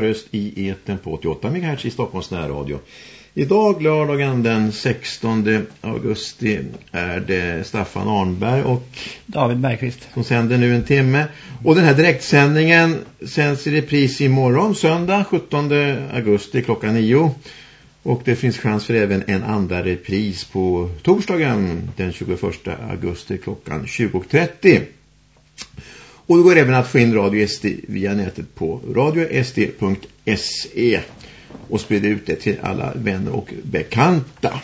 röst i eten på 88 MHz i Stockholms närradio. Idag lördagen den 16 augusti är det Staffan Arnberg och David Bergqvist som sänder nu en timme. Och den här direktsändningen sänds i repris imorgon söndag 17 augusti klockan 9. Och det finns chans för även en andra repris på torsdagen den 21 augusti klockan 20.30. Och det går även att få in Radio SD via nätet på radiosd.se och sprida ut det till alla vänner och bekanta.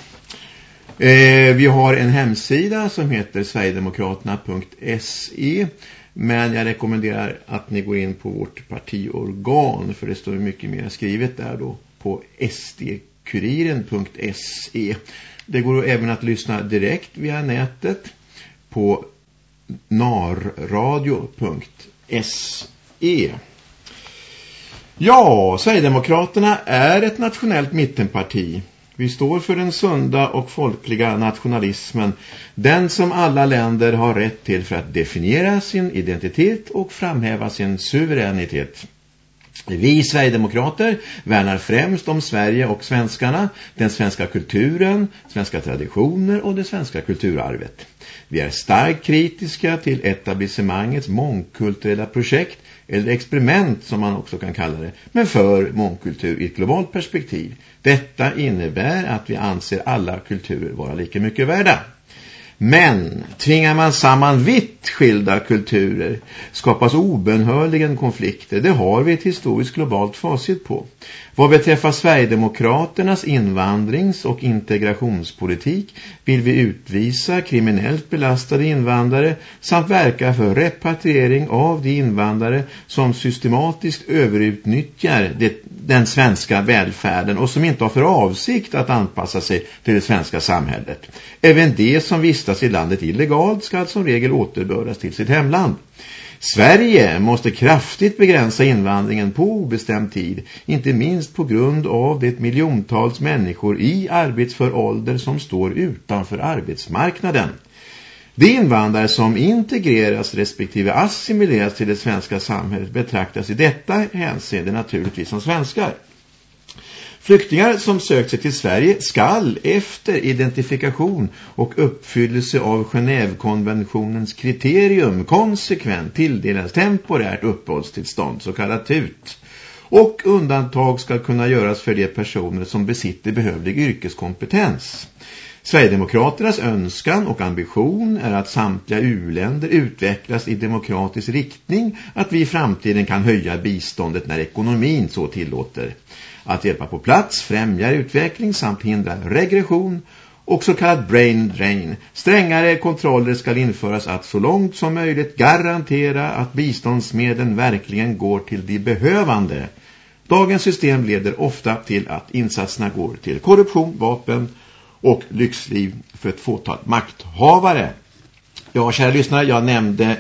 Eh, vi har en hemsida som heter sverigedemokraterna.se men jag rekommenderar att ni går in på vårt partiorgan för det står mycket mer skrivet där då på sdkuriren.se. Det går även att lyssna direkt via nätet på narradio.se. Ja, Sverigedemokraterna är ett nationellt mittenparti. Vi står för den sunda och folkliga nationalismen. Den som alla länder har rätt till för att definiera sin identitet och framhäva sin suveränitet. Vi Sverigedemokrater värnar främst om Sverige och svenskarna, den svenska kulturen, svenska traditioner och det svenska kulturarvet. Vi är starkt kritiska till etablissemangets mångkulturella projekt eller experiment som man också kan kalla det, men för mångkultur i ett globalt perspektiv. Detta innebär att vi anser alla kulturer vara lika mycket värda. Men tvingar man samman vitt skilda kulturer skapas obenhörligen konflikter. Det har vi ett historiskt globalt facit på. Vad beträffar Sverigedemokraternas invandrings- och integrationspolitik vill vi utvisa kriminellt belastade invandrare samt verka för repatriering av de invandrare som systematiskt överutnyttjar det, den svenska välfärden och som inte har för avsikt att anpassa sig till det svenska samhället. Även de som vistas i landet illegalt ska som regel återbördas till sitt hemland. Sverige måste kraftigt begränsa invandringen på obestämd tid, inte minst på grund av det miljontals människor i arbetsför ålder som står utanför arbetsmarknaden. De invandrare som integreras respektive assimileras till det svenska samhället betraktas i detta hänseende naturligtvis som svenskar. Flyktingar som sökt sig till Sverige skall efter identifikation och uppfyllelse av Genèvekonventionens kriterium konsekvent tilldelas temporärt uppehållstillstånd, så kallat TUT. Och undantag ska kunna göras för de personer som besitter behövlig yrkeskompetens. Sverigedemokraternas önskan och ambition är att samtliga uländer utvecklas i demokratisk riktning, att vi i framtiden kan höja biståndet när ekonomin så tillåter att hjälpa på plats, främjar utveckling samt hindra regression och så kallad brain drain. Strängare kontroller ska införas att så långt som möjligt garantera att biståndsmedlen verkligen går till de behövande. Dagens system leder ofta till att insatserna går till korruption, vapen och lyxliv för ett fåtal makthavare. Ja, kära lyssnare, jag nämnde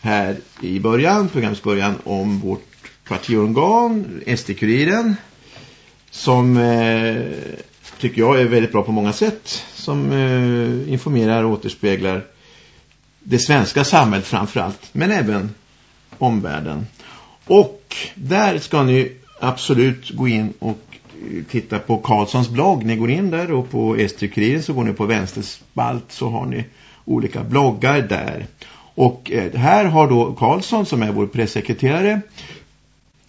här i början, programsbörjan, om vårt partiorgan, SD-kuriren, som eh, tycker jag är väldigt bra på många sätt, som eh, informerar och återspeglar det svenska samhället framförallt, men även omvärlden. Och där ska ni absolut gå in och titta på Karlssons blogg. Ni går in där och på Estrykuriren så går ni på vänsterspalt så har ni olika bloggar där. Och eh, här har då Karlsson som är vår pressekreterare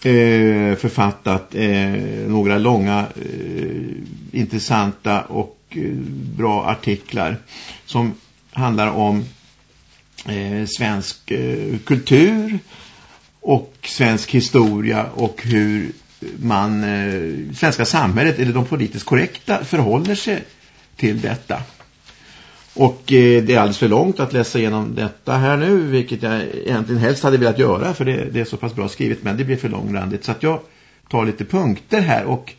eh, författat eh, några långa intressanta och bra artiklar som handlar om svensk kultur och svensk historia och hur man, eh, svenska samhället eller de politiskt korrekta förhåller sig till detta. Och eh, det är alldeles för långt att läsa igenom detta här nu, vilket jag egentligen helst hade velat göra, för det, det är så pass bra skrivet, men det blir för långrandigt. Så att jag tar lite punkter här och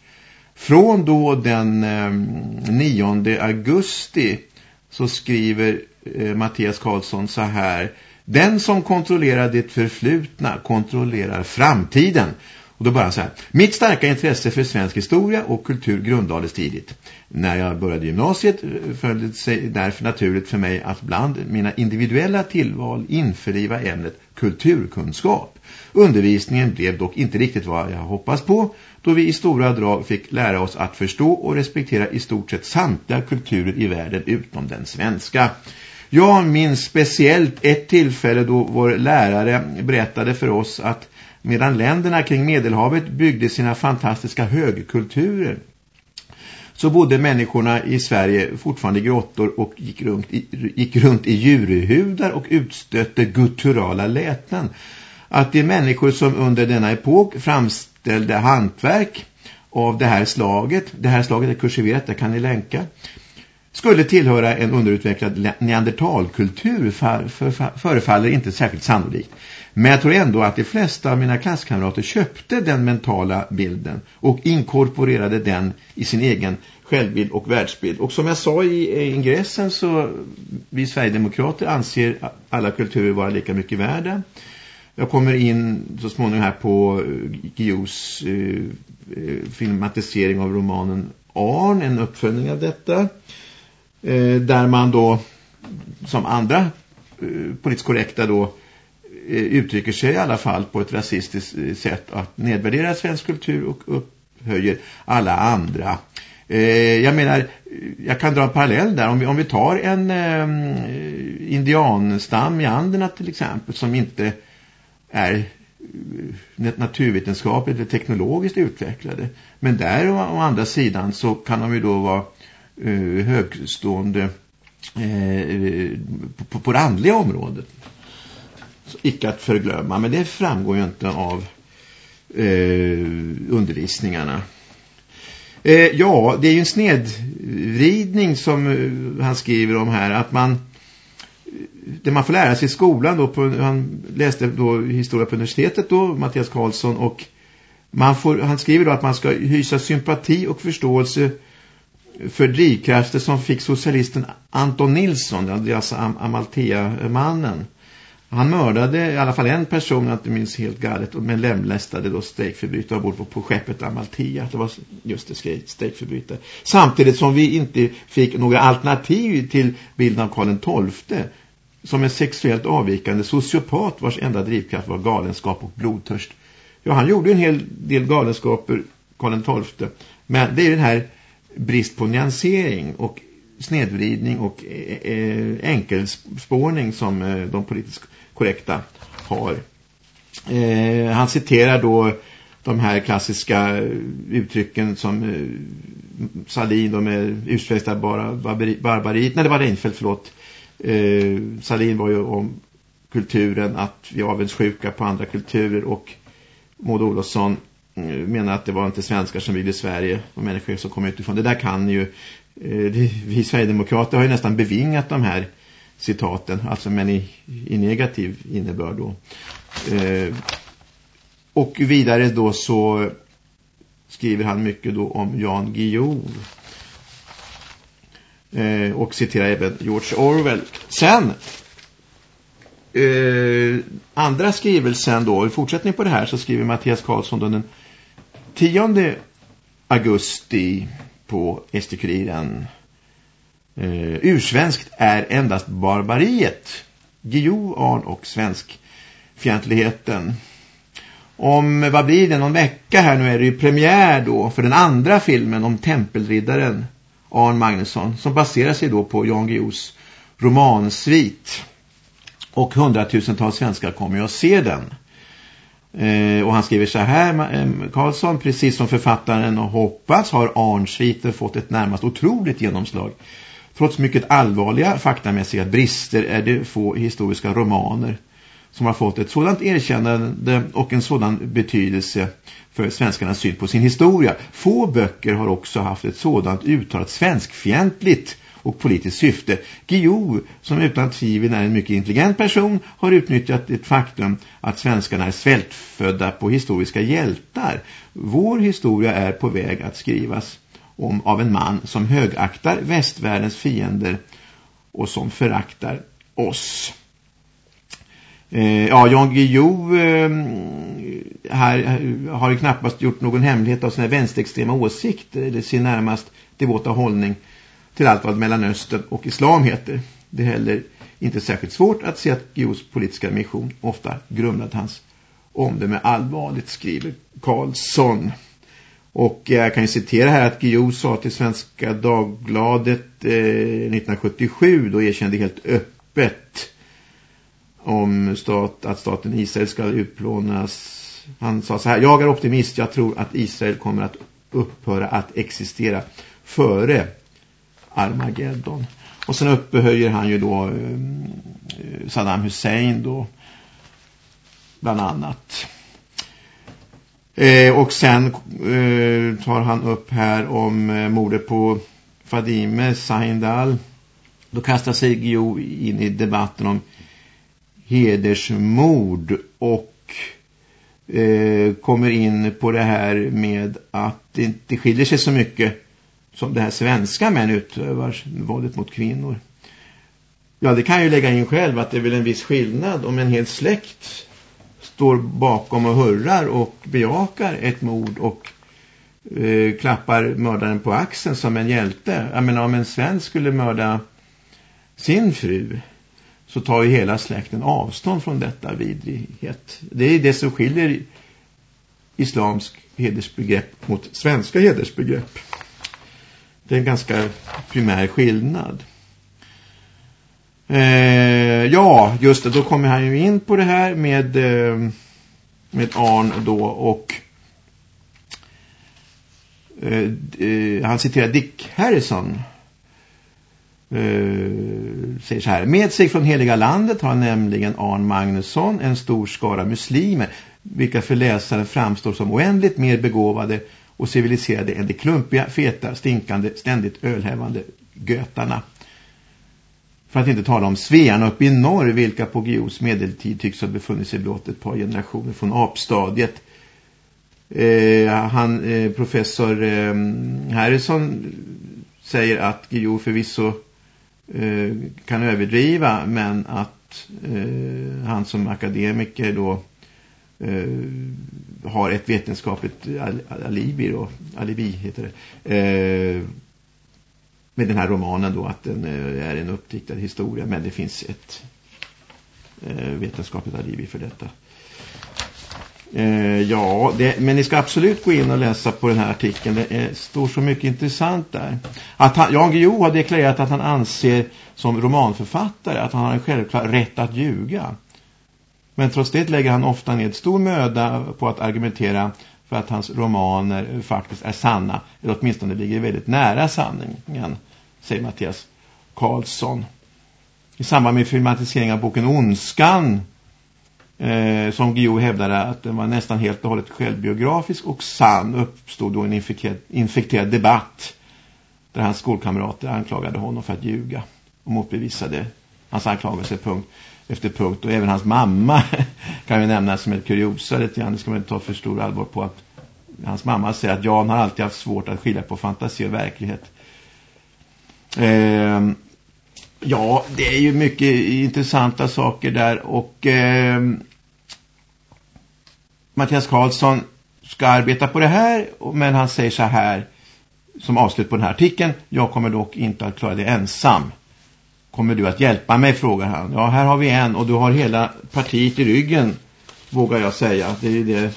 från då den eh, 9 augusti så skriver eh, Mattias Karlsson så här Den som kontrollerar det förflutna kontrollerar framtiden. Och då bara så här. Mitt starka intresse för svensk historia och kultur grundlades tidigt. När jag började gymnasiet eh, följde det sig därför naturligt för mig att bland mina individuella tillval införliva ämnet kulturkunskap. Undervisningen blev dock inte riktigt vad jag hoppas på då vi i stora drag fick lära oss att förstå och respektera i stort sett samtliga kulturer i världen utom den svenska. Jag minns speciellt ett tillfälle då vår lärare berättade för oss att medan länderna kring Medelhavet byggde sina fantastiska högkulturer så bodde människorna i Sverige fortfarande i grottor och gick runt i, gick runt i djurhudar och utstötte gutturala läten. Att de människor som under denna epok framställde hantverk av det här slaget, det här slaget är kursiverat, det kan ni länka, skulle tillhöra en underutvecklad neandertalkultur för, för, för, förefaller inte särskilt sannolikt. Men jag tror ändå att de flesta av mina klasskamrater köpte den mentala bilden och inkorporerade den i sin egen självbild och världsbild. Och som jag sa i ingressen så vi Sverigedemokrater anser alla kulturer vara lika mycket värda. Jag kommer in så småningom här på eh, Gios eh, eh, filmatisering av romanen Arn, en uppföljning av detta. Eh, där man då, som andra eh, politiskt korrekta då, Eh, Eh, uttrycker sig i alla fall på ett rasistiskt eh, sätt att nedvärdera svensk kultur och upphöjer alla andra. Eh, jag menar, jag kan dra en parallell där. Om vi, om vi tar en eh, indianstam i Anderna till exempel som inte är naturvetenskapligt eller teknologiskt utvecklade. Men där å, å andra sidan så kan de ju då vara eh, högstående eh, på, på det andliga området icke att förglömma. Men det framgår ju inte av eh, undervisningarna. Eh, ja, det är ju en snedvridning som eh, han skriver om här. Att man, det man får lära sig i skolan då, på, han läste då historia på universitetet då, Mattias Karlsson. Och man får, han skriver då att man ska hysa sympati och förståelse för drivkrafter som fick socialisten Anton Nilsson, alltså Amalthea-mannen, han mördade i alla fall en person, att inte minns helt galet, men lämlästade då strejkförbrytare ombord på, på skeppet Amalthea. Det var just det strejkförbrytare. Samtidigt som vi inte fick några alternativ till bilden av Karl XII som en sexuellt avvikande sociopat vars enda drivkraft var galenskap och blodtörst. Ja, han gjorde en hel del galenskaper, Karl XII. Men det är den här brist på nyansering och snedvridning och eh, eh enkelspårning som eh, de politiskt korrekta har. Eh, han citerar då de här klassiska uttrycken som Salin då med utsvästa bara barbariet. Nej, det var Reinfeldt, förlåt. Eh, Salin var ju om kulturen, att vi är avundsjuka på andra kulturer och Maud Olofsson menar att det var inte svenskar som byggde Sverige och människor som kom utifrån. Det där kan ju, Eh, vi Sverigedemokrater har ju nästan bevingat de här citaten, alltså men i, i negativ innebörd då. Eh, och vidare då så skriver han mycket då om Jan Guillou eh, och citerar även George Orwell. Sen eh, andra skrivelsen då, i fortsättning på det här så skriver Mattias Karlsson då den 10 augusti på SD-kuriren Uh, eh, ursvenskt är endast barbariet. Gio, Arn och svensk fientligheten. Om, vad blir det, någon vecka här nu är det ju premiär då för den andra filmen om tempelriddaren Arn Magnusson som baserar sig då på Jan Guillous romansvit. Och hundratusentals svenskar kommer ju att se den. Eh, och han skriver så här, eh, Karlsson, precis som författaren hoppas har Arnsviter fått ett närmast otroligt genomslag. Trots mycket allvarliga faktamässiga brister är det få historiska romaner som har fått ett sådant erkännande och en sådan betydelse för svenskarnas syn på sin historia. Få böcker har också haft ett sådant uttalat svenskfientligt och politiskt syfte. Guillou, som utan tvivel är en mycket intelligent person, har utnyttjat ett faktum att svenskarna är svältfödda på historiska hjältar. Vår historia är på väg att skrivas om av en man som högaktar västvärldens fiender och som föraktar oss. Eh, ja, Jan Guillou eh, här, eh, har ju knappast gjort någon hemlighet av sina vänsterextrema åsikter eller sin närmast devota hållning till allt vad Mellanöstern och islam heter. Det är heller inte särskilt svårt att se att Guillous politiska mission ofta grumlat hans omdöme allvarligt, skriver Karlsson. Och jag kan ju citera här att Guillou sa till Svenska Dagbladet eh, 1977, då erkände helt öppet om stat, att staten Israel ska utplånas. Han sa så här, jag är optimist, jag tror att Israel kommer att upphöra att existera före Armageddon. Och sen uppehöjer han ju då eh, Saddam Hussein då bland annat. Eh, och sen eh, tar han upp här om eh, mordet på Fadime Sahindal. Då kastar sig Gio in i debatten om hedersmord och eh, kommer in på det här med att det inte skiljer sig så mycket som det här svenska män utövar våldet mot kvinnor. Ja, det kan jag ju lägga in själv att det är väl en viss skillnad om en hel släkt står bakom och hurrar och bejakar ett mord och eh, klappar mördaren på axeln som en hjälte. Jag menar, om en svensk skulle mörda sin fru så tar ju hela släkten avstånd från detta vidrighet. Det är det som skiljer islamsk hedersbegrepp mot svenska hedersbegrepp. Det är en ganska primär skillnad. Eh, ja, just det. Då kommer han ju in på det här med, eh, med Arn då och eh, eh han citerar Dick Harrison Uh, säger så här. Med sig från heliga landet har nämligen Arn Magnusson en stor skara muslimer vilka för läsaren framstår som oändligt mer begåvade och civiliserade än de klumpiga, feta, stinkande, ständigt ölhävande götarna. För att inte tala om svearna uppe i norr vilka på Gios medeltid tycks ha befunnit sig blott ett par generationer från apstadiet. Eh, han, eh, professor eh, Harrison säger att Gio förvisso eh, kan överdriva men att eh, han som akademiker då Eh, har ett vetenskapligt alibi då, alibi heter det eh, med den här romanen då att den eh, är en uppdiktad historia men det finns ett eh, vetenskapligt alibi för detta. Eh, ja, det, men ni ska absolut gå in och läsa på den här artikeln. Det är, står så mycket intressant där. Att han, Jan Guillou har deklarerat att han anser som romanförfattare att han har en självklar rätt att ljuga. Men trots det lägger han ofta ned stor möda på att argumentera för att hans romaner faktiskt är sanna. Eller åtminstone ligger väldigt nära sanningen, säger Mattias Karlsson. I samband med filmatiseringen av boken Onskan eh, som Guillou hävdade att den var nästan helt och hållet självbiografisk och sann uppstod då en infekterad, infekterad debatt där hans skolkamrater anklagade honom för att ljuga och motbevisade hans anklagelse punkt efter punkt och även hans mamma kan vi nämna som ett kuriosa lite grann, det ska man inte ta för stor allvar på att hans mamma säger att Jan har alltid haft svårt att skilja på fantasi och verklighet. Eh, Ja, det är ju mycket intressanta saker där och eh, Mattias Karlsson ska arbeta på det här men han säger så här som avslut på den här artikeln jag kommer dock inte att klara det ensam. Kommer du att hjälpa mig, frågar han. Ja, här har vi en och du har hela partiet i ryggen, vågar jag säga. Det är det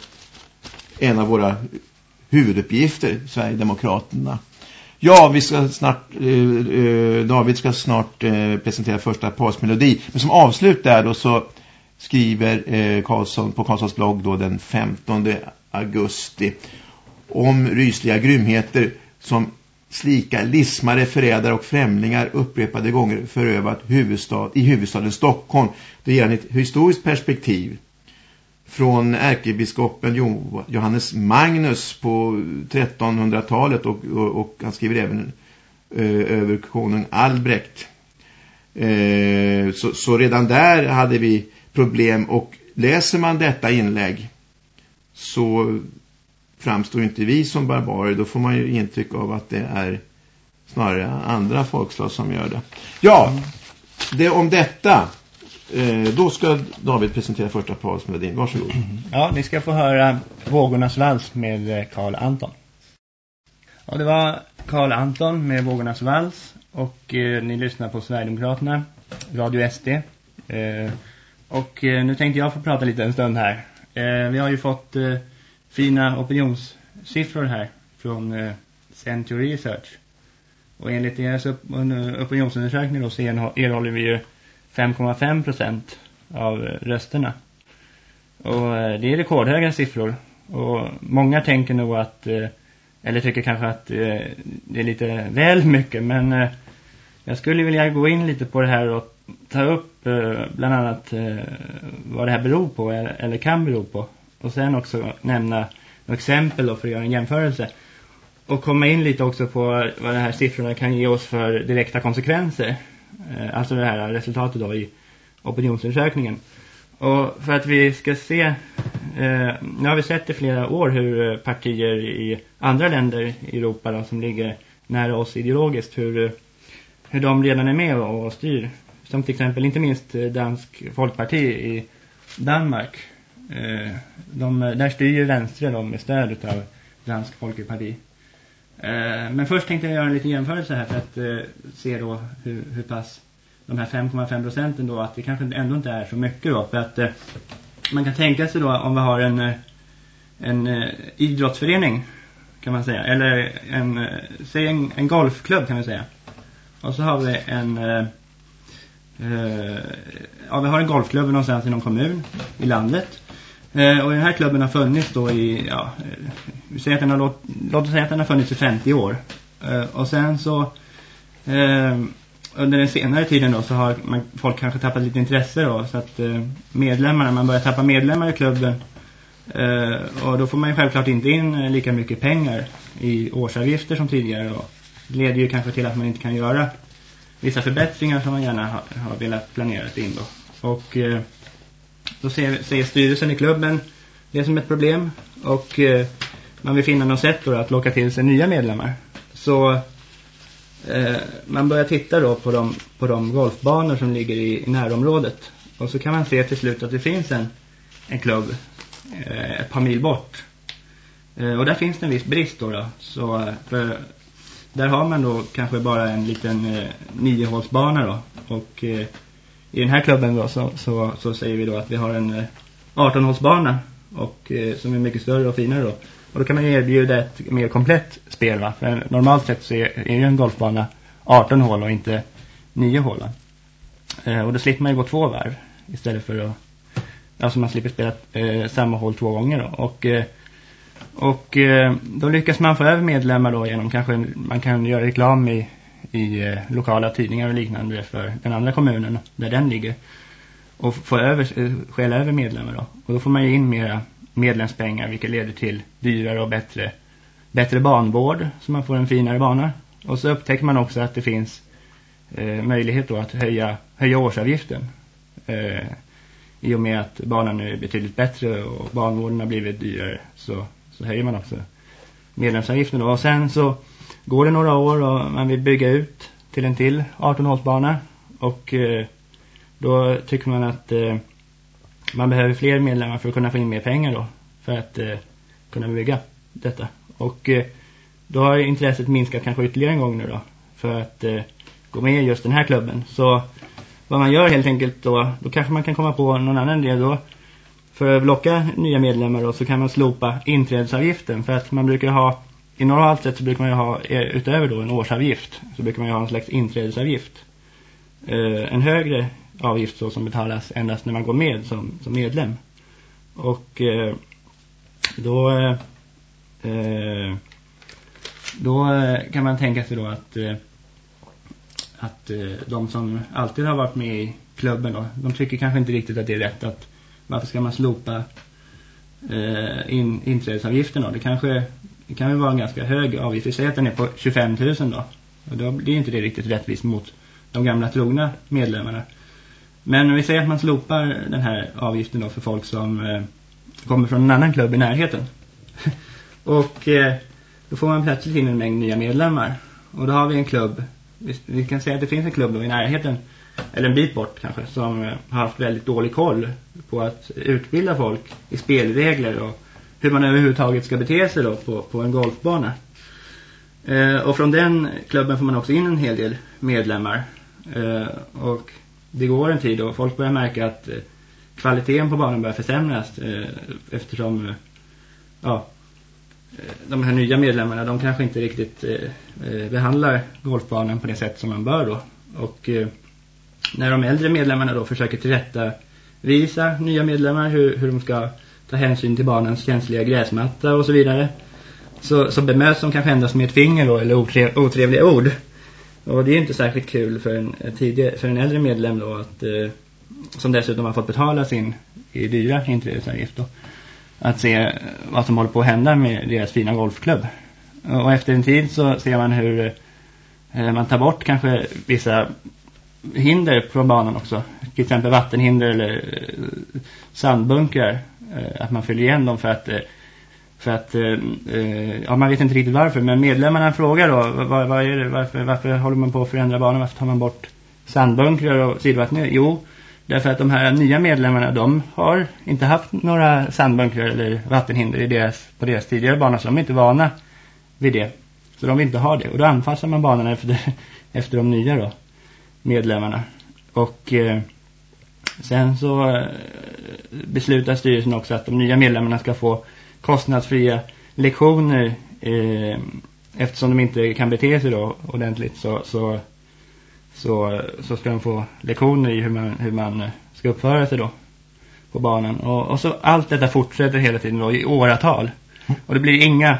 en av våra huvuduppgifter, Sverigedemokraterna. Ja, vi ska snart, eh, eh David ska snart eh, presentera första pausmelodi. Men som avslut där då så skriver eh, Karlsson på Karlssons blogg då den 15 augusti om rysliga grymheter som slika lismare, förrädare och främlingar upprepade gånger förövat huvudstad, i huvudstaden Stockholm. Det ger han ett historiskt perspektiv från ärkebiskopen Johannes Magnus på 1300-talet och, och, och, han skriver även eh, över konung Albrecht. Eh, så, så, redan där hade vi problem och läser man detta inlägg så framstår inte vi som barbarer. Då får man ju intryck av att det är snarare andra folkslag som gör det. Ja, det om detta. Eh, då ska David presentera första pausen med din, Varsågod. Ja, ni ska få höra Vågornas vals med eh, Karl Anton. Ja, det var Karl Anton med Vågornas vals och eh, ni lyssnar på Sverigedemokraterna, Radio SD. Eh, och eh, nu tänkte jag få prata lite en stund här. Eh, vi har ju fått eh, fina opinionssiffror här från eh, Century Research. Och enligt deras upp opinionsundersökning då så erhåller vi ju 5,5 procent av eh, rösterna. Och eh, det är rekordhöga siffror. Och många tänker nog att, eh, eller tycker kanske att eh, det är lite väl mycket. Men eh, jag skulle vilja gå in lite på det här och ta upp eh, bland annat vad det här beror på eller kan bero på. Och sen också nämna några exempel då för att göra en jämförelse. Och komma in lite också på vad de här siffrorna kan ge oss för direkta konsekvenser. Eh, alltså det här resultatet då i opinionsundersökningen. Och för att vi ska se, eh, nu har vi sett i flera år hur eh, partier i andra länder i Europa då, som ligger nära oss ideologiskt, hur, eh, hur de redan är med och, styr. Som till exempel inte minst Dansk Folkparti i Danmark. Eh, de, där styr ju vänstre då, med stöd av Dansk Folkeparti. Eh, men först tänkte jag göra en liten jämförelse här för att eh, se då hur, hur pass de här 5,5 procenten då att det kanske ändå inte är så mycket då. För att eh, man kan tänka sig då om vi har en, eh, en eh, idrottsförening kan man säga. Eller en, eh, säg en, en golfklubb kan man säga. Och så har vi en ja vi har en golfklubb någonstans i någon kommun i landet. Eh, och den här klubben har funnits då i ja, eh, vi säger att den har låt, låt oss säga att den har funnits i 50 år eh, och sen så under den senare tiden då så har man, folk kanske tappat lite intresse då så att eh, medlemmarna, man börjar tappa medlemmar i klubben eh, och då får man ju självklart inte in eh, lika mycket pengar i årsavgifter som tidigare och det leder ju kanske till att man inte kan göra vissa förbättringar som man gärna har, har velat planera in då. Och eh, då ser, ser styrelsen i klubben det som ett problem och eh, man vill finna något sätt då att locka till sig nya medlemmar. Så Eh, man börjar titta då på de, på de golfbanor som ligger i, i närområdet. Och så kan man se till slut att det finns en, en klubb eh, ett par mil bort. Eh, och där finns det en viss brist då. då. Så, för där har man då kanske bara en liten eh, niohålsbana då. Och eh, i den här klubben då så, så, så, säger vi då att vi har en eh, 18-hålsbana. Och eh, som är mycket större och finare då. Och då kan man erbjuda ett mer komplett spel va? För normalt sett så är, är ju en golfbana 18 hål och inte 9 hål. Eh, och då slipper man ju gå två varv istället för att alltså man slipper spela eh, samma hål två gånger då. Och, eh, och eh, då lyckas man få över medlemmar då genom kanske man kan göra reklam i, i eh, lokala tidningar och liknande för den andra kommunen där den ligger. Och få över, eh, skälla över medlemmar då. Och då får man ju in mera medlemspengar vilket leder till dyrare och bättre, bättre banvård så man får en finare bana. Och så upptäcker man också att det finns eh, möjlighet då att höja, höja årsavgiften. Eh, I och med att banan är betydligt bättre och banvården har blivit dyrare så, så höjer man också medlemsavgiften. Då. Och sen så går det några år och man vill bygga ut till en till 18-hålsbana och eh, då tycker man att eh, man behöver fler medlemmar för att kunna få in mer pengar då. För att eh, kunna bygga detta. Och eh, då har intresset minskat kanske ytterligare en gång nu då. För att eh, gå med i just den här klubben. Så vad man gör helt enkelt då, då kanske man kan komma på någon annan del då. För att locka nya medlemmar då så kan man slopa inträdesavgiften. För att man brukar ha, i normalt sett så brukar man ju ha, eh, utöver då en årsavgift, så brukar man ju ha en slags inträdesavgift. Eh, en högre avgift så som betalas endast när man går med som, som medlem. Och eh, då eh, då eh, kan man tänka sig då att eh, att eh, de som alltid har varit med i klubben då, de tycker kanske inte riktigt att det är rätt att varför ska man slopa eh, in, inträdesavgiften då? Det kanske det kan ju vara en ganska hög avgift. Vi säger att den är på 25 000 då. Och då blir inte det riktigt rättvist mot de gamla trogna medlemmarna. Men vi säger att man slopar den här avgiften då för folk som eh, kommer från en annan klubb i närheten. och eh, då får man plötsligt in en mängd nya medlemmar. Och då har vi en klubb, vi, vi kan säga att det finns en klubb då i närheten, eller en bit bort kanske, som eh, har haft väldigt dålig koll på att utbilda folk i spelregler och hur man överhuvudtaget ska bete sig då på, på en golfbana. Eh, och från den klubben får man också in en hel del medlemmar. Eh, och det går en tid och folk börjar märka att eh, kvaliteten på banan börjar försämras eh, eftersom ja, eh, de här nya medlemmarna de kanske inte riktigt eh, behandlar golfbanan på det sätt som man bör då. Och när de äldre medlemmarna då försöker tillrättavisa nya medlemmar hur, hur de ska ta hänsyn till barnens känsliga gräsmatta och så vidare så, så bemöts de kanske endast med ett finger då, eller otrevliga, otrevliga ord. Och det är inte särskilt kul för en, eh, tidigare, för en äldre medlem då att, eh, som dessutom har fått betala sin i dyra inträdesavgift då, att se eh, vad som håller på att hända med deras fina golfklubb. Och efter en tid så ser man hur eh, eh man tar bort kanske vissa hinder på banan också. Till exempel vattenhinder eller eh, Eh, att man fyller igen dem för att eh, för att, eh, ja man vet inte riktigt varför, men medlemmarna frågar då, vad, vad är det, varför, varför håller man på att förändra banan, varför tar man bort sandbunkrar och sidvattnet? Jo, därför att de här nya medlemmarna, de har inte haft några sandbunkrar eller vattenhinder i deras, på deras tidigare banor, så de är inte vana vid det. Så de vill inte ha det, och då anpassar man banorna efter, efter de nya då, medlemmarna. Och eh, sen så eh, beslutar styrelsen också att de nya medlemmarna ska få kostnadsfria lektioner eh, eftersom de inte kan bete sig då ordentligt så, så, så, så ska de få lektioner i hur man, hur man eh, ska uppföra sig då på banan. Och, och så allt detta fortsätter hela tiden då i åratal. Och det blir inga,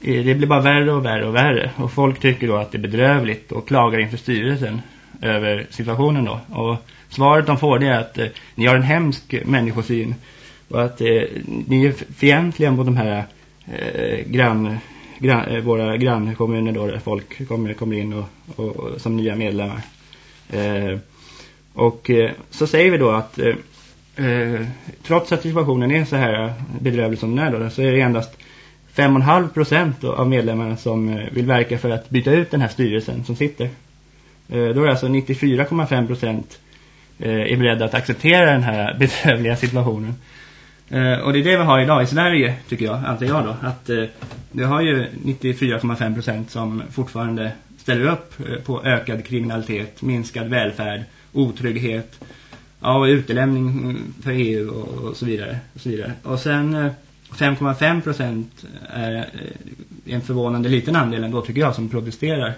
eh, det blir bara värre och värre och värre. Och folk tycker då att det är bedrövligt och klagar inför styrelsen över situationen då. Och svaret de får det är att eh, ni har en hemsk människosyn och att eh, ni är fientliga mot de här eh, grann, grann, eh, våra grannkommuner då där folk kommer, kommer in och, och, och som nya medlemmar. Eh, och eh, så säger vi då att eh, eh trots att situationen är så här bedrövlig som den är då, så är det endast 5,5 procent av medlemmarna som eh, vill verka för att byta ut den här styrelsen som sitter. Eh, då är det alltså 94,5 procent Eh, är beredda att acceptera den här bedrövliga situationen. Eh, och det är det vi har idag i Sverige tycker jag, antar jag då. Att eh, vi har ju 94,5 procent som fortfarande ställer upp eh, på ökad kriminalitet, minskad välfärd, otrygghet, ja, och utelämning mm, för EU och, och, så vidare. Och, så vidare. och sen eh, 5,5 procent är eh, en förvånande liten andel ändå tycker jag som protesterar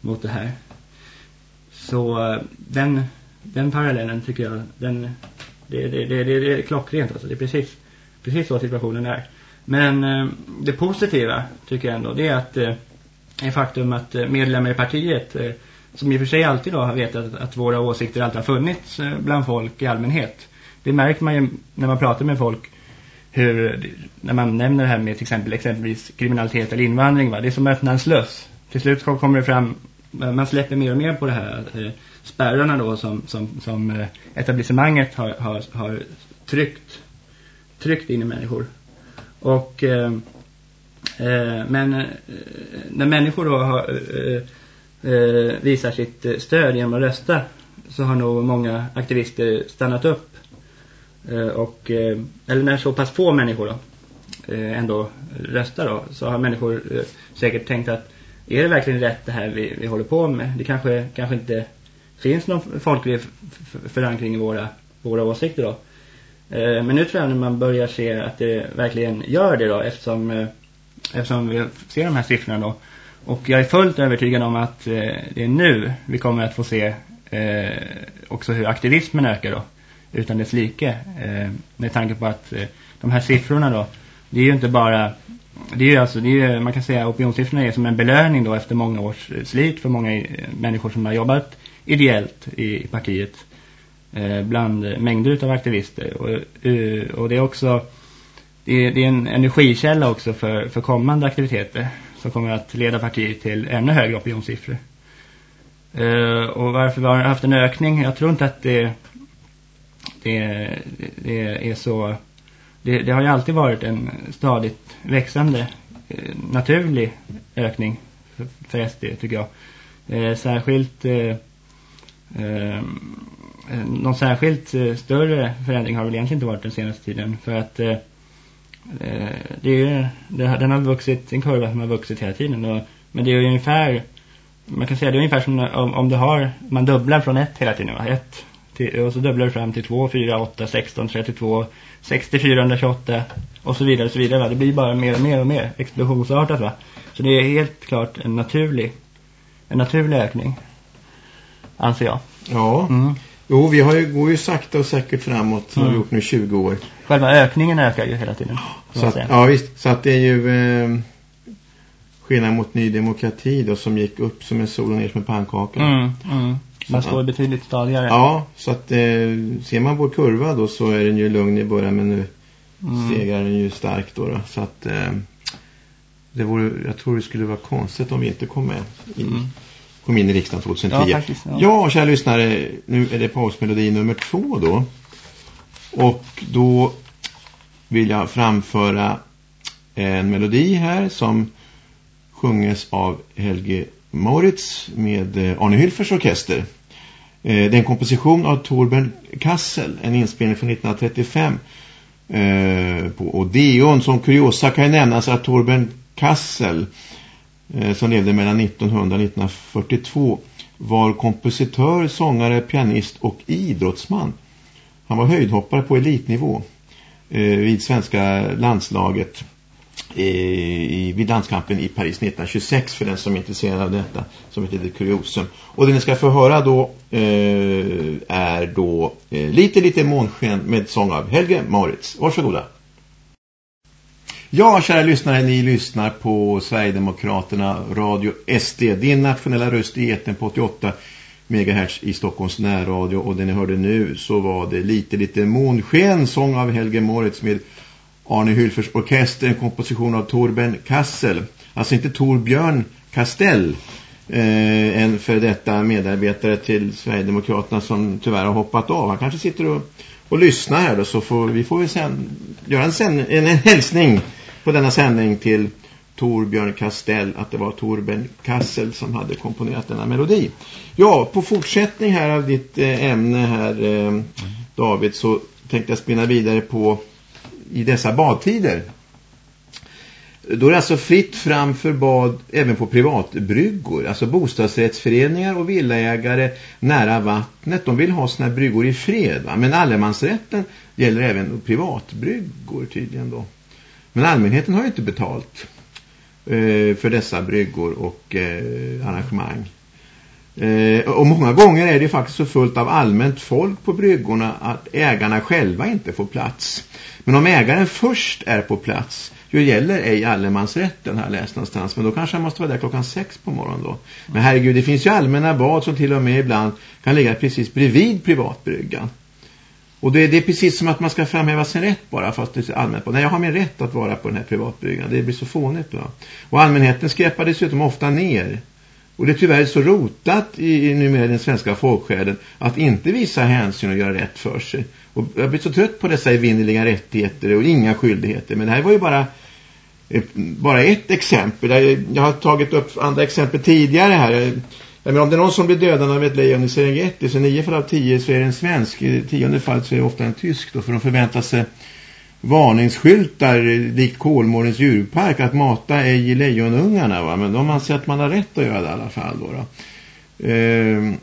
mot det här. Så den, den parallellen tycker jag, den det, det, det, det, är klockrent alltså. Det är precis, precis så situationen är. Men eh, det positiva tycker jag ändå det är att eh, är faktum att eh, medlemmar i partiet eh, som i och för sig alltid då har vetat att, att våra åsikter alltid har funnits eh, bland folk i allmänhet. Det märker man ju när man pratar med folk hur, när man nämner det här med till exempel exempelvis kriminalitet eller invandring va? det är som att öppna en sluss. Till slut kommer det fram man släpper mer och mer på det här eh, spärrarna då som, som, som eh, etablissemanget har, har, har tryckt, tryckt in i människor. Och eh, eh, men eh, när människor då har, eh, eh visar sitt eh, stöd genom att rösta så har nog många aktivister stannat upp. Eh, och, eller när så pass få människor då ändå röstar då så har människor säkert tänkt att är det verkligen rätt det här vi, vi håller på med? Det kanske, kanske inte finns någon folklig förankring i våra, våra åsikter då. Eh, men nu tror jag när man börjar se att det verkligen gör det då eftersom, eh, eftersom vi ser de här siffrorna då. Och jag är fullt övertygad om att eh, det är nu vi kommer att få se också hur aktivismen ökar då. Utan dess like. Med tanke på att de här siffrorna då, det är ju inte bara det är ju alltså, det är, man kan säga att opinionssiffrorna är som en belöning då efter många års slit för många eh, människor som har jobbat ideellt i partiet eh, bland mängder av aktivister och, eh, och det är också det är, det är, en energikälla också för, för kommande aktiviteter som kommer att leda partiet till ännu högre opinionssiffror. Eh, och varför vi har haft en ökning, jag tror inte att det, det, det är så det, det, har ju alltid varit en stadigt växande eh, naturlig ökning för, för SD tycker jag. Eh, särskilt eh, eh, någon särskilt eh, större förändring har väl egentligen inte varit den senaste tiden för att eh, eh det är, det, den har vuxit, en kurva som har vuxit hela tiden och, men det är ungefär man kan säga det är ungefär som om, om du har man dubblar från ett hela tiden va? ett till, och så dubblar du fram till 2, 4, 8, 16, 32, 60, 428 och så vidare och så vidare. Va? Det blir bara mer och mer och mer explosionsartat va. Så det är helt klart en naturlig, en naturlig ökning. Anser jag. Ja. Mm. Jo, vi har ju, går ju sakta och säkert framåt som mm. har gjort nu 20 år. Själva ökningen ökar ju hela tiden. Så att, ja visst, så att det är ju eh, skillnad mot Ny Demokrati då som gick upp som en sol och ner som en pannkaka. Mm, mm. Man står betydligt stadigare. Ja, så att eh, ser man vår kurva då så är den ju lugn i början men nu mm. segrar den ju starkt då, då. Så att eh, det vore, jag tror det skulle vara konstigt om vi inte kom med in, mm. kom in i riksdagen 2010. Ja, faktiskt, ja. ja, kära lyssnare, nu är det pausmelodi nummer två då. Och då vill jag framföra en melodi här som sjunges av Helge Moritz med eh, Arne Hylfers orkester. Eh, det är en komposition av Torbjörn Kassel, en inspelning från 1935 eh, på Odeon. Som kuriosa kan ju nämnas att Torbjörn Kassel eh, som levde mellan 1900 och 1942 var kompositör, sångare, pianist och idrottsman. Han var höjdhoppare på elitnivå vid svenska landslaget i, vid landskampen i Paris 1926 för den som är intresserad av detta som ett litet kuriosum. Och det ni ska få höra då eh, är då eh, lite lite månsken med sång av Helge Moritz. Varsågoda. Ja, kära lyssnare, ni lyssnar på Sverigedemokraterna Radio SD, din nationella röst i eten på 88 megahertz i Stockholms närradio och det ni hörde nu så var det lite lite månsken sång av Helge Moritz med Arne Hylfers orkester, en komposition av Torben Kassel. Alltså inte Torbjörn Kastell, eh, en för detta medarbetare till Sverigedemokraterna som tyvärr har hoppat av. Han kanske sitter och, och lyssnar här då, så får vi får sen göra en, sen, en, en hälsning på denna sändning till Torbjörn Kastell att det var Torben Kassel som hade komponerat denna melodi. Ja, på fortsättning här av ditt eh, ämne här eh, David så tänkte jag spinna vidare på i dessa badtider. Då är det alltså fritt fram för bad även på privatbryggor. Alltså bostadsrättsföreningar och villaägare nära vattnet. De vill ha sina bryggor i fred. Va? Men allemansrätten gäller även privatbryggor tydligen då. Men allmänheten har ju inte betalt eh, för dessa bryggor och eh, arrangemang. Eh, och många gånger är det faktiskt så fullt av allmänt folk på bryggorna att ägarna själva inte får plats. Men om ägaren först är på plats, ju gäller ej allemansrätten här läst någonstans. Men då kanske han måste vara där klockan sex på morgonen då. Men herregud, det finns ju allmänna bad som till och med ibland kan ligga precis bredvid privatbryggan. Och det, det, är precis som att man ska framhäva sin rätt bara fast det är allmänt på. Nej, jag har min rätt att vara på den här privatbryggan. Det blir så fånigt va. Och allmänheten skräpar dessutom ofta ner och det är tyvärr så rotat i, i numera den svenska folksjälen att inte visa hänsyn och göra rätt för sig. Och jag blir så trött på dessa evinnerliga rättigheter och inga skyldigheter. Men det här var ju bara, eh, bara ett exempel. Jag har tagit upp andra exempel tidigare här. Eh, men om det är någon som blir dödad av ett lejon i Serengeti så i nio fall av tio så är det en svensk. I tionde fall så är det ofta en tysk då för de förväntar sig varningsskyltar likt Kolmårdens djurpark att mata ej lejonungarna va? men de anser att man har rätt att göra det i alla fall då. då. Ehm,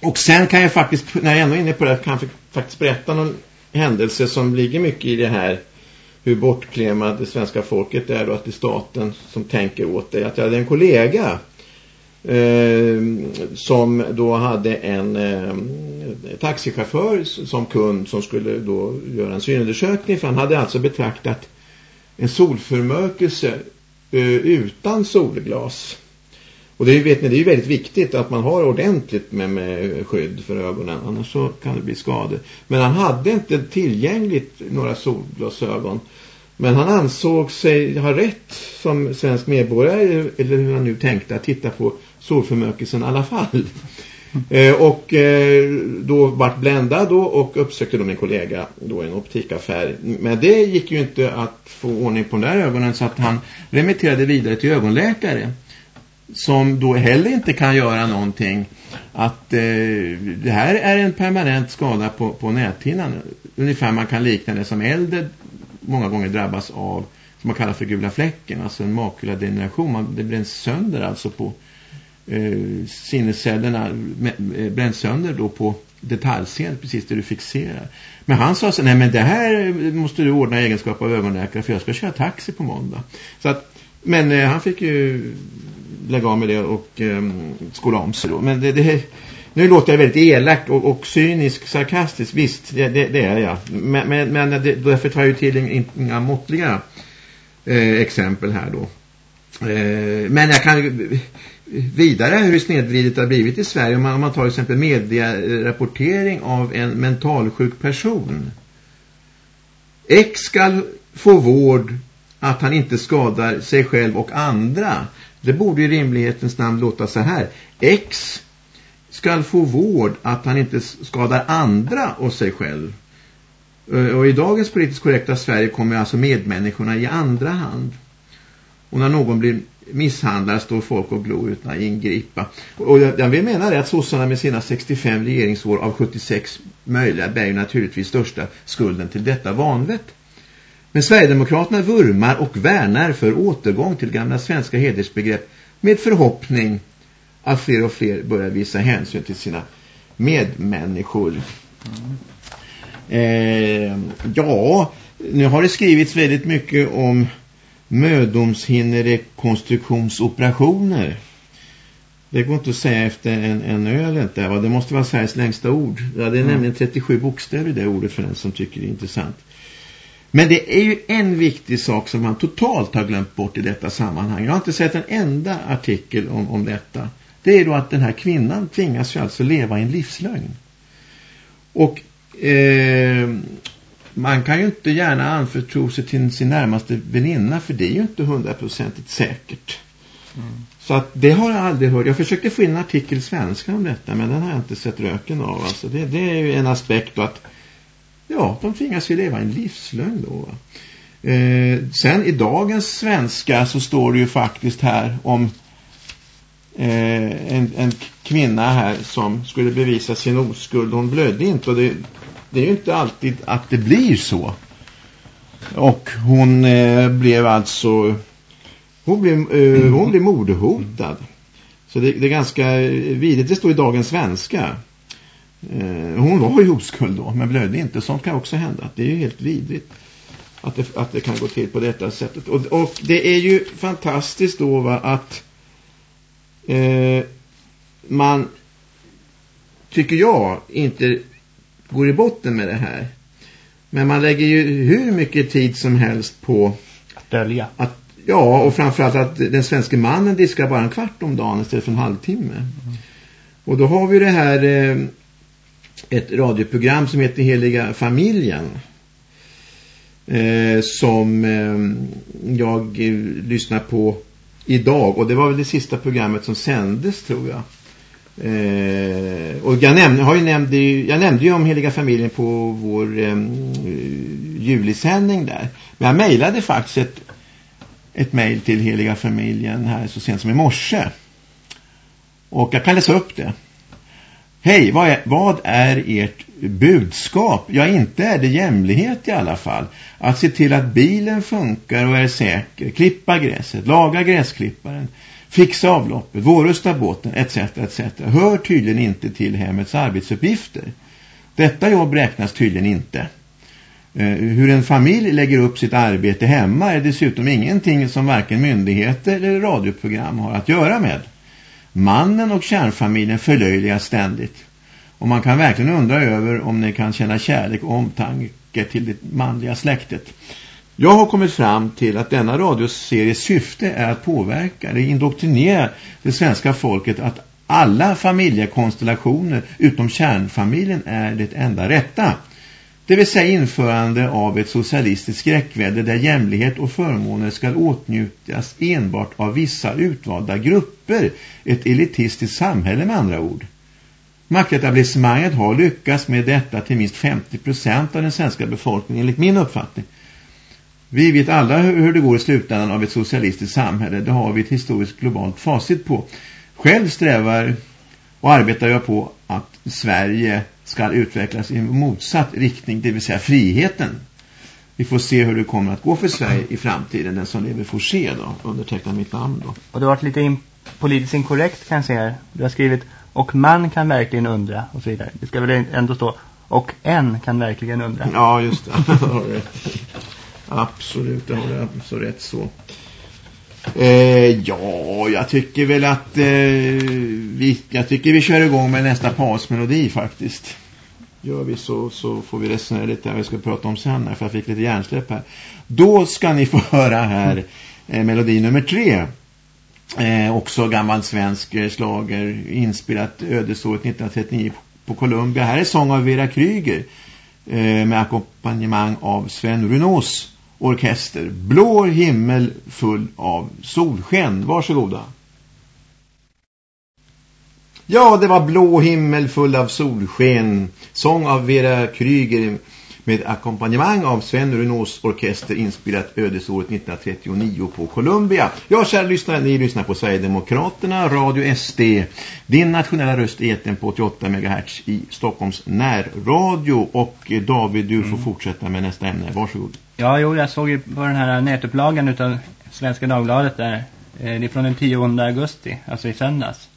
och sen kan jag faktiskt, när jag ändå är inne på det kan jag faktiskt berätta någon händelse som ligger mycket i det här hur bortklemad det svenska folket är och att det är staten som tänker åt det. Att jag hade en kollega Eh, som då hade en eh, taxichaufför som kund som skulle då göra en synundersökning för han hade alltså betraktat en solförmörkelse eh, utan solglas. Och det, vet ni, det är ju väldigt viktigt att man har ordentligt med, med eh, skydd för ögonen, annars så kan det bli skador. Men han hade inte tillgängligt några solglasögon. Men han ansåg sig ha rätt som svensk medborgare, eller hur han nu tänkte, att titta på solförmökelsen i alla fall. Eh, och eh, då vart bländad då och uppsökte då min kollega då i en optikaffär. Men det gick ju inte att få ordning på de där ögonen så att han remitterade vidare till ögonläkare. Som då heller inte kan göra någonting. Att eh, det här är en permanent skada på, på näthinnan. Ungefär man kan likna det som äldre många gånger drabbas av som man kallar för gula fläcken. Alltså en makuladegeneration. Man, det bränns sönder alltså på eh, sinnescellerna. Eh, bränns sönder då på detaljscen, precis det du fixerar. Men han sa så, nej men det här måste du ordna i egenskap av ögonläkare för jag ska köra taxi på måndag. Så att, men eh, han fick ju lägga av med det och eh, skola om sig då. Men det, det, nu låter jag väldigt elak och, och cynisk, sarkastisk, visst, det, det, det är jag. Men, men, men det, därför tar jag ju till inga måttliga eh, exempel här då. Eh, men jag kan vidare hur snedvridet det har blivit i Sverige om man, om man tar till exempel medierapportering av en mentalsjuk person. X ska få vård att han inte skadar sig själv och andra. Det borde i rimlighetens namn låta så här. X ska få vård att han inte skadar andra och sig själv. Eh, och i dagens politiskt korrekta Sverige kommer alltså medmänniskorna i andra hand. Och när någon blir misshandlad står folk och glor utan att ingripa. Och jag, jag vill mena det att sossarna med sina 65 regeringsår av 76 möjliga bär ju naturligtvis största skulden till detta vanvett. Men Sverigedemokraterna vurmar och värnar för återgång till gamla svenska hedersbegrepp med förhoppning att fler och fler börjar visa hänsyn till sina medmänniskor. Mm. Eh, ja, nu har det skrivits väldigt mycket om mödomshinnerekonstruktionsoperationer. Det går inte att säga efter en, en öl inte. Va? Det måste vara Sveriges längsta ord. Ja, det är mm. nämligen 37 bokstäver i det ordet för den som tycker det är intressant. Men det är ju en viktig sak som man totalt har glömt bort i detta sammanhang. Jag har inte sett en enda artikel om, om detta. Det är då att den här kvinnan tvingas ju alltså leva i en livslögn. Och eh, man kan ju inte gärna anförtro sig till sin närmaste väninna för det är ju inte hundraprocentigt säkert. Mm. Så att det har jag aldrig hört. Jag försökte få in en artikel i svenska om detta men den har jag inte sett röken av. Alltså det, det är ju en aspekt att ja, de tvingas ju leva en livslögn då. Eh, sen i dagens svenska så står det ju faktiskt här om eh, en, en kvinna här som skulle bevisa sin oskuld. Hon blödde inte och det det är ju inte alltid att det blir så. Och hon eh, blev alltså hon blev, eh, hon blev mordhotad. Så det, det är ganska eh, vidigt. Det står i dagens svenska. Eh, hon var ju oskuld då, men blödde inte. Sånt kan också hända. Det är ju helt vidrigt att det, att det kan gå till på detta sättet. Och, och det är ju fantastiskt då va, att eh, man tycker jag inte går i botten med det här. Men man lägger ju hur mycket tid som helst på att dölja. Att, ja, och framförallt att den svenska mannen diskar bara en kvart om dagen istället för en halvtimme. Mm. Och då har vi det här eh, ett radioprogram som heter Heliga familjen. Eh, som eh, jag lyssnar på idag. Och det var väl det sista programmet som sändes tror jag. Eh, och jag nämnde, har ju nämnde, jag nämnde ju om Heliga familjen på vår ehm, eh, julisändning där. Men jag mejlade faktiskt ett, ett mejl till Heliga familjen här så sent som i morse. Och jag kan läsa upp det. Hej, vad är, vad är ert budskap? Ja, inte är det jämlikhet i alla fall. Att se till att bilen funkar och är säker. Klippa gräset, laga gräsklipparen fixa avloppet, vårrusta båten etc. etc. hör tydligen inte till hemmets arbetsuppgifter. Detta jobb räknas tydligen inte. Eh, hur en familj lägger upp sitt arbete hemma är dessutom ingenting som varken myndigheter eller radioprogram har att göra med. Mannen och kärnfamiljen förlöjligas ständigt. Och man kan verkligen undra över om ni kan känna kärlek och omtanke till det manliga släktet. Jag har kommit fram till att denna radioseries syfte är att påverka eller indoktrinera det svenska folket att alla familjekonstellationer utom kärnfamiljen är det enda rätta. Det vill säga införande av ett socialistiskt skräckväder där jämlikhet och förmåner ska åtnjutas enbart av vissa utvalda grupper. Ett elitistiskt samhälle med andra ord. Maktetablissemanget har lyckats med detta till minst 50% av den svenska befolkningen enligt min uppfattning. Vi vet alla hur det går i slutändan av ett socialistiskt samhälle. Det har vi ett historiskt globalt facit på. Själv strävar och arbetar jag på att Sverige ska utvecklas i motsatt riktning, det vill säga friheten. Vi får se hur det kommer att gå för Sverige i framtiden. Den som lever får se då, underteckna mitt namn då. Och det har varit lite in politiskt inkorrekt kan jag säga. Du har skrivit Och man kan verkligen undra och så vidare. Det ska väl ändå stå och en kan verkligen undra. Ja, just det. Absolut, det har du så rätt så. Eh, ja, jag tycker väl att eh, vi, jag tycker vi kör igång med nästa pausmelodi faktiskt. Gör vi så, så får vi resonera lite vad vi ska prata om sen här, för jag fick lite hjärnsläpp här. Då ska ni få höra här eh, melodi nummer tre. Eh, också gammal svensk eh, slager inspelat ödesåret 1939 på Columbia. Här är sång av Vera Kryger eh, med ackompanjemang av Sven Runås orkester. Blå himmel full av solsken. Varsågoda. Ja, det var blå himmel full av solsken. Sång av Vera Kryger med ackompanjemang av Sven Runås orkester inspelat ödesåret 1939 på Columbia. Ja, kära lyssnare, ni lyssnar på Sverigedemokraterna, Radio SD, din nationella röst eten på 88 MHz i Stockholms närradio. Och David, du får mm. fortsätta med nästa ämne. Varsågod. Ja, jo, jag såg ju på den här nätupplagan utav Svenska Dagbladet där. Eh, det är från den 10 augusti, alltså i söndags.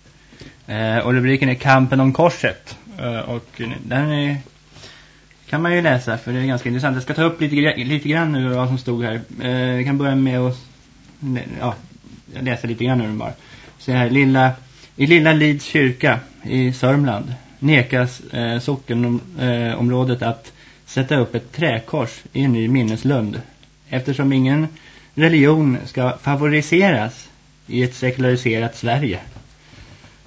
Eh, och rubriken är Kampen om korset. Eh, och den är kan man ju läsa för det är ganska intressant. Jag ska ta upp lite, lite grann nu vad som stod här. Eh, jag kan börja med att ja, läsa lite grann nu bara. Så här, lilla, i Lilla Lids kyrka i Sörmland nekas eh, sockenområdet eh, att sätta upp ett träkors i en ny minneslund. Eftersom ingen religion ska favoriseras i ett sekulariserat Sverige.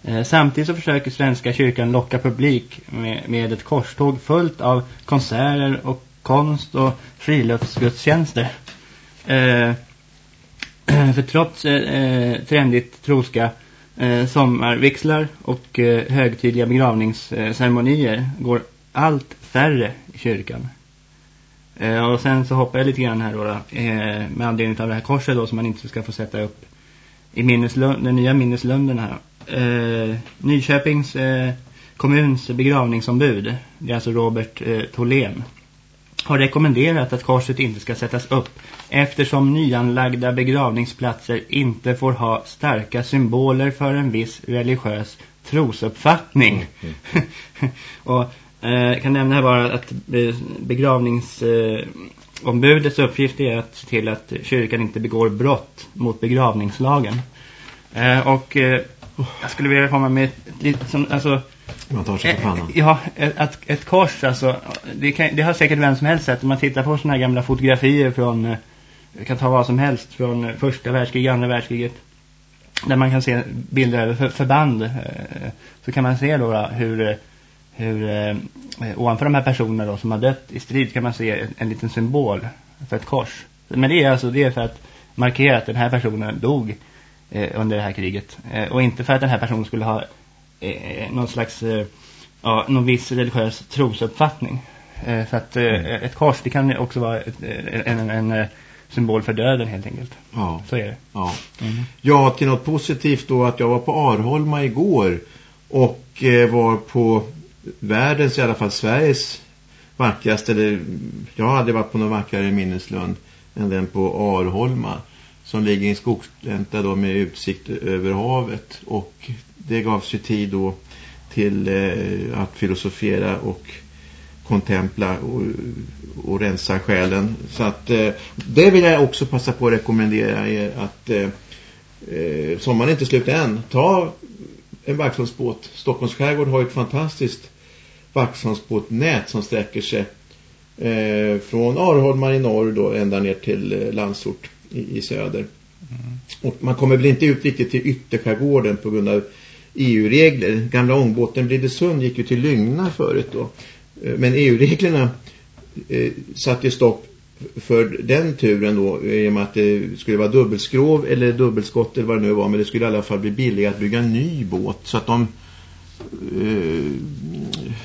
Eh, samtidigt så försöker Svenska kyrkan locka publik med, med ett korståg fullt av konserter och konst och friluftsgudstjänster. Eh, för trots eh, eh trendigt troska eh, sommarvixlar och eh, högtidliga begravningsceremonier går allt färre i kyrkan. Eh, och sen så hoppar jag lite grann här då, då, med anledning av det här korset då som man inte ska få sätta upp i minneslund, den nya minneslunden här eh, Nyköpings eh, kommuns begravningsombud, det är alltså Robert eh, Tolén, har rekommenderat att korset inte ska sättas upp eftersom nyanlagda begravningsplatser inte får ha starka symboler för en viss religiös trosuppfattning. Mm. och eh, kan nämna här bara att begravningsombudets eh, uppgift är att se till att kyrkan inte begår brott mot begravningslagen. Eh, och eh, jag skulle vilja komma med ett litet som, alltså... Man tar sig på pannan. Ja, ett, ett kors, alltså. Det, kan, det har säkert vem som helst sett. Om man tittar på sådana här gamla fotografier från... Jag eh, kan ta vad som helst från första världskriget, andra världskriget. Där man kan se bilder över för, förband. Eh, så kan man se då hur... hur eh, ovanför de här personerna då, som har dött i strid kan man se en, en liten symbol för ett kors. Men det är alltså det är för att markera att den här personen dog eh, under det här kriget. Eh, och inte för att den här personen skulle ha eh, någon slags, eh, ja, någon viss religiös trosuppfattning. Eh, för att eh, mm. ett kors, det kan också vara eh, en, en, en symbol för döden helt enkelt. Ja. Så är det. Ja. Mm. ja, till något positivt då att jag var på Arholma igår och eh, var på världens, i alla fall Sveriges vackraste, eller jag hade varit på någon vackrare minneslund än den på Arholma som ligger i en skogsglänta då med utsikt över havet och det gavs ju tid då till eh, att filosofera och kontempla och, och rensa själen. Så att eh, det vill jag också passa på att rekommendera er att eh, eh sommaren är inte slut än. Ta en vaxholmsbåt. Stockholms skärgård har ett fantastiskt vaxholmsbåtnät som sträcker sig eh, från Arholmar i norr då ända ner till eh, Landsort i, i söder. Mm. Och man kommer väl inte ut riktigt till ytterskärgården på grund av EU-regler. Gamla ångbåten Blidesund gick ju till Lygna förut då. Eh, men EU-reglerna eh, satte stopp för den turen då eh, i och med att det skulle vara dubbelskrov eller dubbelskott eller vad det nu var men det skulle i alla fall bli billigare att bygga en ny båt så att de eh,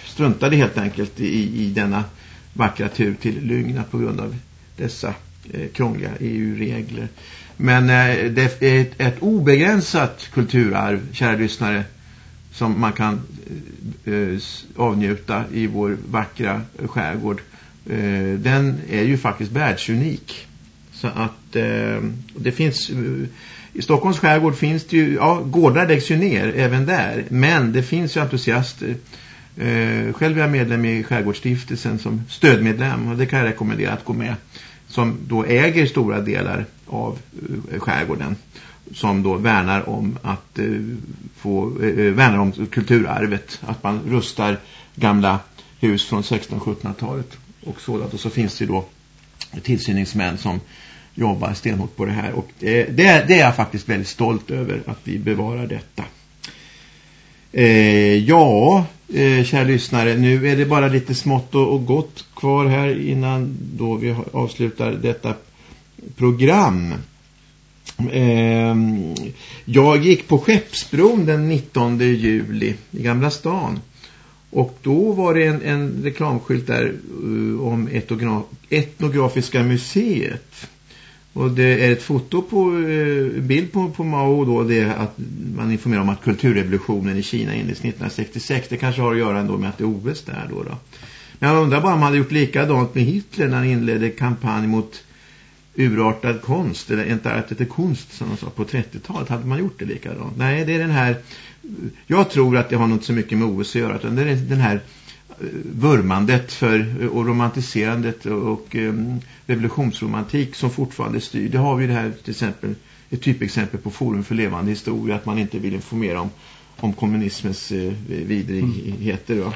struntade helt enkelt i, i denna vackra tur till Lygna på grund av dessa Eh, krångliga EU-regler. Men eh, det är ett, ett obegränsat kulturarv, kära lyssnare, som man kan eh, avnjuta i vår vackra skärgård. Eh, den är ju faktiskt världsunik. Så att det finns i Stockholms skärgård finns det ju, ja gårdar läggs ju ner även där. Men det finns ju entusiaster. Eh, själv är jag medlem i Skärgårdsstiftelsen som stödmedlem och det kan jag rekommendera att gå med. Som då äger stora delar av eh, skärgården som då värnar om att eh, få eh, eh, värnar om kulturarvet. Att man rustar gamla hus från 1600-1700-talet och sådant. Och så finns det då tillsyningsmän som jobbar stenhårt på det här. Och eh, det, det, det är jag faktiskt väldigt stolt över att vi bevarar detta. Eh, ja, eh, kära lyssnare, nu är det bara lite smått och, och gott kvar här innan då vi avslutar detta program. Eh, jag gick på Skeppsbron den 19 juli i Gamla stan. Och då var det en, en reklamskylt där uh, om etnografiska museet. Och det är ett foto på eh, bild på, på Mao då det är att man informerar om att kulturrevolutionen i Kina inleds 1966. Det kanske har att göra ändå med att det är OS där då. då. Men jag undrar bara om man hade gjort likadant med Hitler när han inledde kampanj mot urartad konst eller inte artet är konst som de sa på 30-talet hade man gjort det likadant. Nej, det är den här jag tror att det har något så mycket med OS att göra utan det är den här vurmandet för och romantiserandet och um, revolutionsromantik som fortfarande styr. Det har vi det här till exempel ett typexempel på Forum för levande historia att man inte vill informera om om kommunismens eh, vidrigheter. Mm.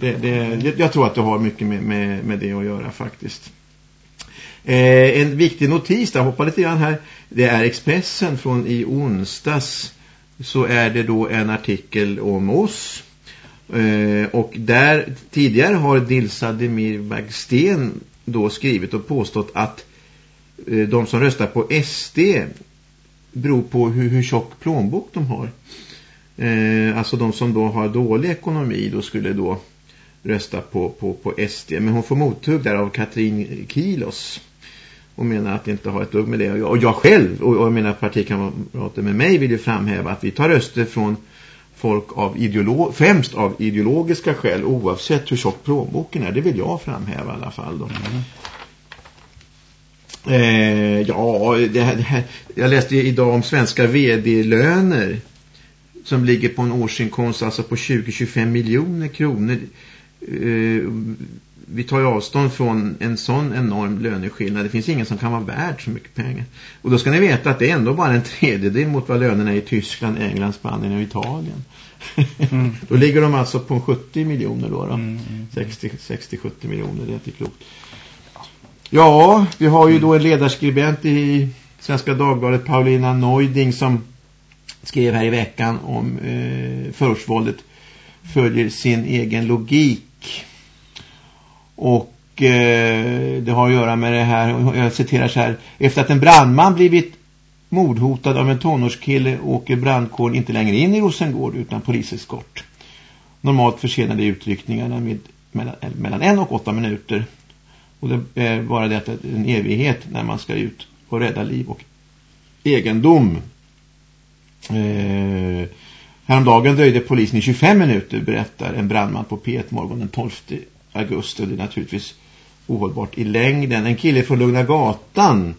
Det, det, jag tror att det har mycket med, med, med det att göra faktiskt. Eh, en viktig notis, där hoppar lite grann här. Det är Expressen från i onsdags så är det då en artikel om oss. Eh, och där tidigare har Dilsa Demir Bagsten då skrivit och påstått att eh, de som röstar på SD beror på hur, hur tjock plånbok de har. Eh, alltså de som då har dålig ekonomi då skulle då rösta på, på, på SD. Men hon får mothugg där av Katrin Kilos och menar att det inte har ett dugg med det. Och jag själv och, och mina partikamrater med mig vill ju framhäva att vi tar röster från folk av ideolog främst av ideologiska skäl oavsett hur tjock plånboken är. Det vill jag framhäva i alla fall då. Mm. Eh, ja, det här, det här, jag läste idag om svenska vd-löner som ligger på en årsinkomst alltså på 20-25 miljoner kronor. Eh, vi tar ju avstånd från en sån enorm löneskillnad. Det finns ingen som kan vara värd så mycket pengar. Och då ska ni veta att det är ändå bara en tredjedel mot vad lönerna är i Tyskland, England, Spanien och Italien. Mm. då ligger de alltså på 70 miljoner då. då. Mm, mm. 60-70 miljoner, det är inte klokt. Ja, vi har ju då en ledarskribent i Svenska Dagbladet, Paulina Neuding, som skrev här i veckan om eh, förortsvåldet följer sin egen logik och eh, det har att göra med det här, jag citerar så här. Efter att en brandman blivit mordhotad av en tonårskille åker brandkåren inte längre in i Rosengård utan poliseskort. Normalt försenade utryckningarna med mellan, mellan en och åtta minuter. Och det är bara det att det är en evighet när man ska ut och rädda liv och egendom. Eh, häromdagen dröjde polisen i 25 minuter, berättar en brandman på P1 morgon den 12 augusti. Det är naturligtvis ohållbart i längden. En kille från Lugna gatan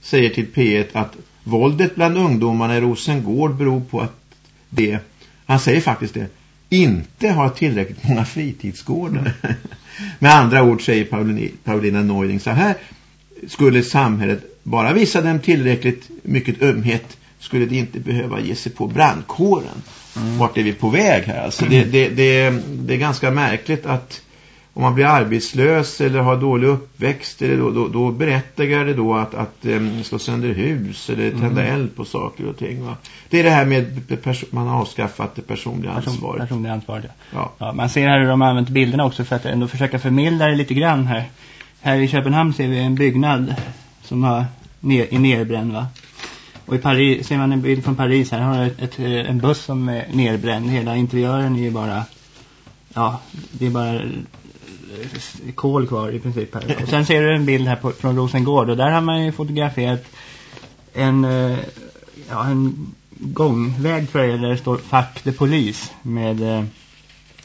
säger till P1 att våldet bland ungdomarna i Rosengård beror på att det, han säger faktiskt det, inte har tillräckligt många fritidsgårdar. Mm. Med andra ord säger Paulina, Paulina Neuding så här skulle samhället bara visa dem tillräckligt mycket ömhet skulle det inte behöva ge sig på brandkåren. Mm. Vart är vi på väg här? Alltså det, det, det, det är ganska märkligt att om man blir arbetslös eller har dålig uppväxt eller då, då, då berättigar det då att, att um, slå sönder hus eller tända mm. eld på saker och ting. Va? Det är det här med man har avskaffat det personliga Person, ansvaret. Personliga ansvaret, ja. Ja. ja. Man ser här hur de har använt bilderna också för att ändå försöka förmilda det lite grann här. Här i Köpenhamn ser vi en byggnad som har ner, är nerbränd va? Och i Paris, ser man en bild från Paris här, har ett, ett, en buss som är nerbränd. Hela interiören är ju bara, ja, det är bara kol kvar i princip här. Och sen ser du en bild här på, från Rosengård och där har man ju fotograferat en, eh, ja, en gångväg för er där det står Fuck the Police med eh,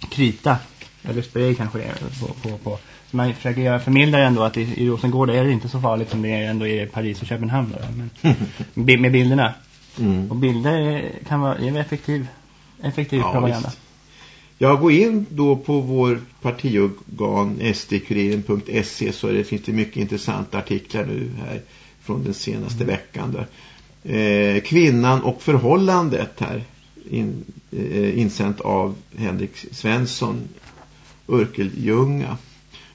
krita eller spray kanske det är på, på, på. Så man försöker göra förmildra ändå att i, i Rosengård är det inte så farligt som det är ändå i Paris och Köpenhamn då, men, med bilderna. Mm. Och bilder kan vara är effektiv, effektiv ja, propaganda. Visst. Jag går in då på vår partiorgan sdkuriren.se så det finns det mycket intressanta artiklar nu här från den senaste mm. veckan. Där. Eh, kvinnan och förhållandet här in, eh, insänt av Henrik Svensson Urkeljunga.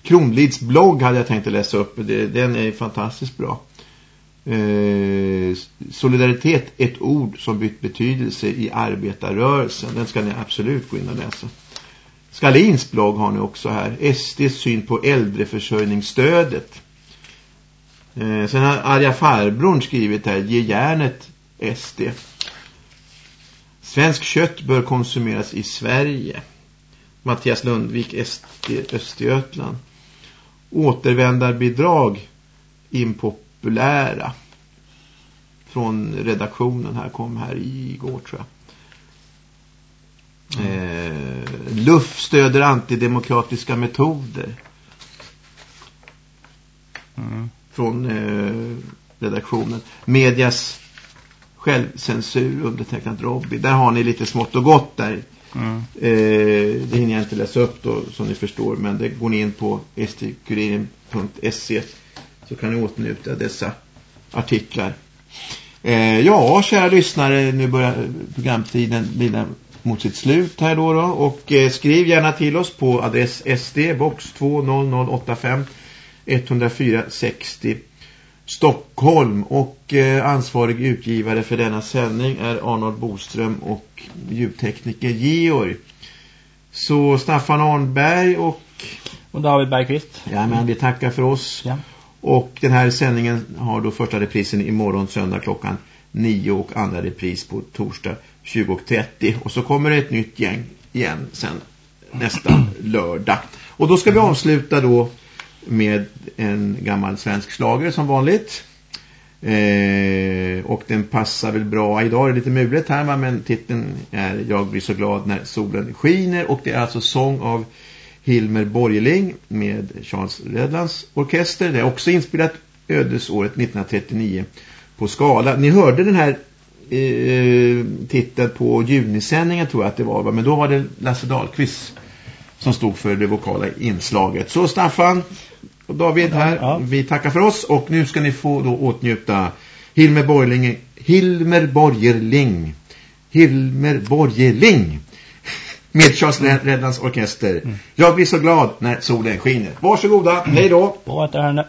Kronlids blogg hade jag tänkt att läsa upp. Den är fantastiskt bra. Eh, solidaritet, ett ord som bytt betydelse i arbetarrörelsen. Den ska ni absolut gå in och läsa. Skalins blogg har ni också här. SDs syn på äldreförsörjningsstödet. Eh, sen har Arja Farbrorn skrivit här. Ge järnet SD. Svensk kött bör konsumeras i Sverige. Mattias Lundvik, SD, Östergötland. Återvändarbidrag impopulära. Från redaktionen här kom här igår tror jag. Mm. Eh, Luff stöder antidemokratiska metoder. Mm. Från eh, redaktionen. Medias självcensur undertecknat Robby. Där har ni lite smått och gott där. Mm. Eh, det hinner jag inte läsa upp då som ni förstår. Men det går ni in på stkuriren.se så kan ni åtnjuta dessa artiklar. Eh, ja, kära lyssnare, nu börjar programtiden lida mot sitt slut här då. då och eh, skriv gärna till oss på adress SD box 20085 104 60 Stockholm och eh, ansvarig utgivare för denna sändning är Arnold Boström och ljudtekniker Georg. Så Staffan Arnberg och... Och David Bergqvist. Ja, men vi tackar för oss. Ja. Och den här sändningen har då första reprisen imorgon söndag klockan 9 och andra repris på torsdag 20.30. Och så kommer det ett nytt gäng igen sen nästa lördag. Och då ska vi avsluta då med en gammal svensk slager som vanligt. Eh, och den passar väl bra. Idag är det lite mulet här men titeln är Jag blir så glad när solen skiner. Och det är alltså sång av Hilmer Borgeling med Charles Redlands orkester. Det är också inspelat ödesåret 1939 på skala. Ni hörde den här eh, titeln på junisändningen tror jag att det var. Men då var det Lasse Dahlqvist som stod för det vokala inslaget. Så Staffan och David här, ja. vi tackar för oss och nu ska ni få då åtnjuta Hilmer Borgerling, Hilmer Borgerling, Hilmer Borgerling med Charles Redlands orkester. Mm. Jag blir så glad när solen skiner. Varsågoda, mm. hej då. På återhörande.